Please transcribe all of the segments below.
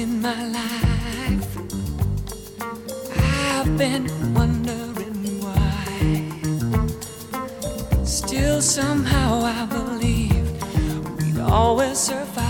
in my life. I've been wondering why. Still, somehow, I believe we'd always survive.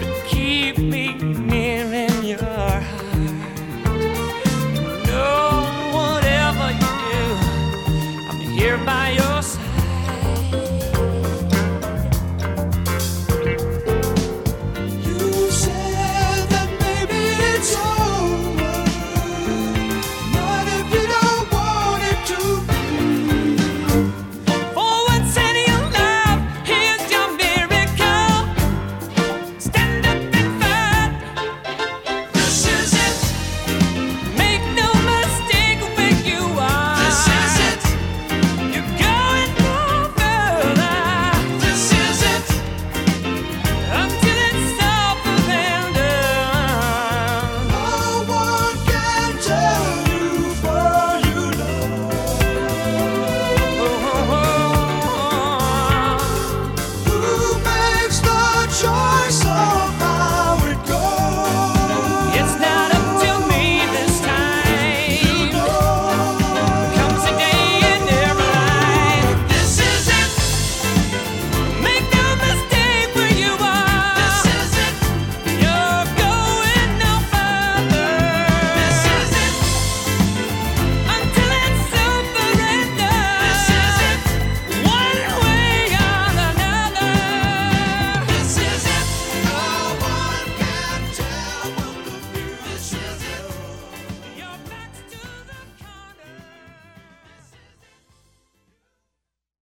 But keep me.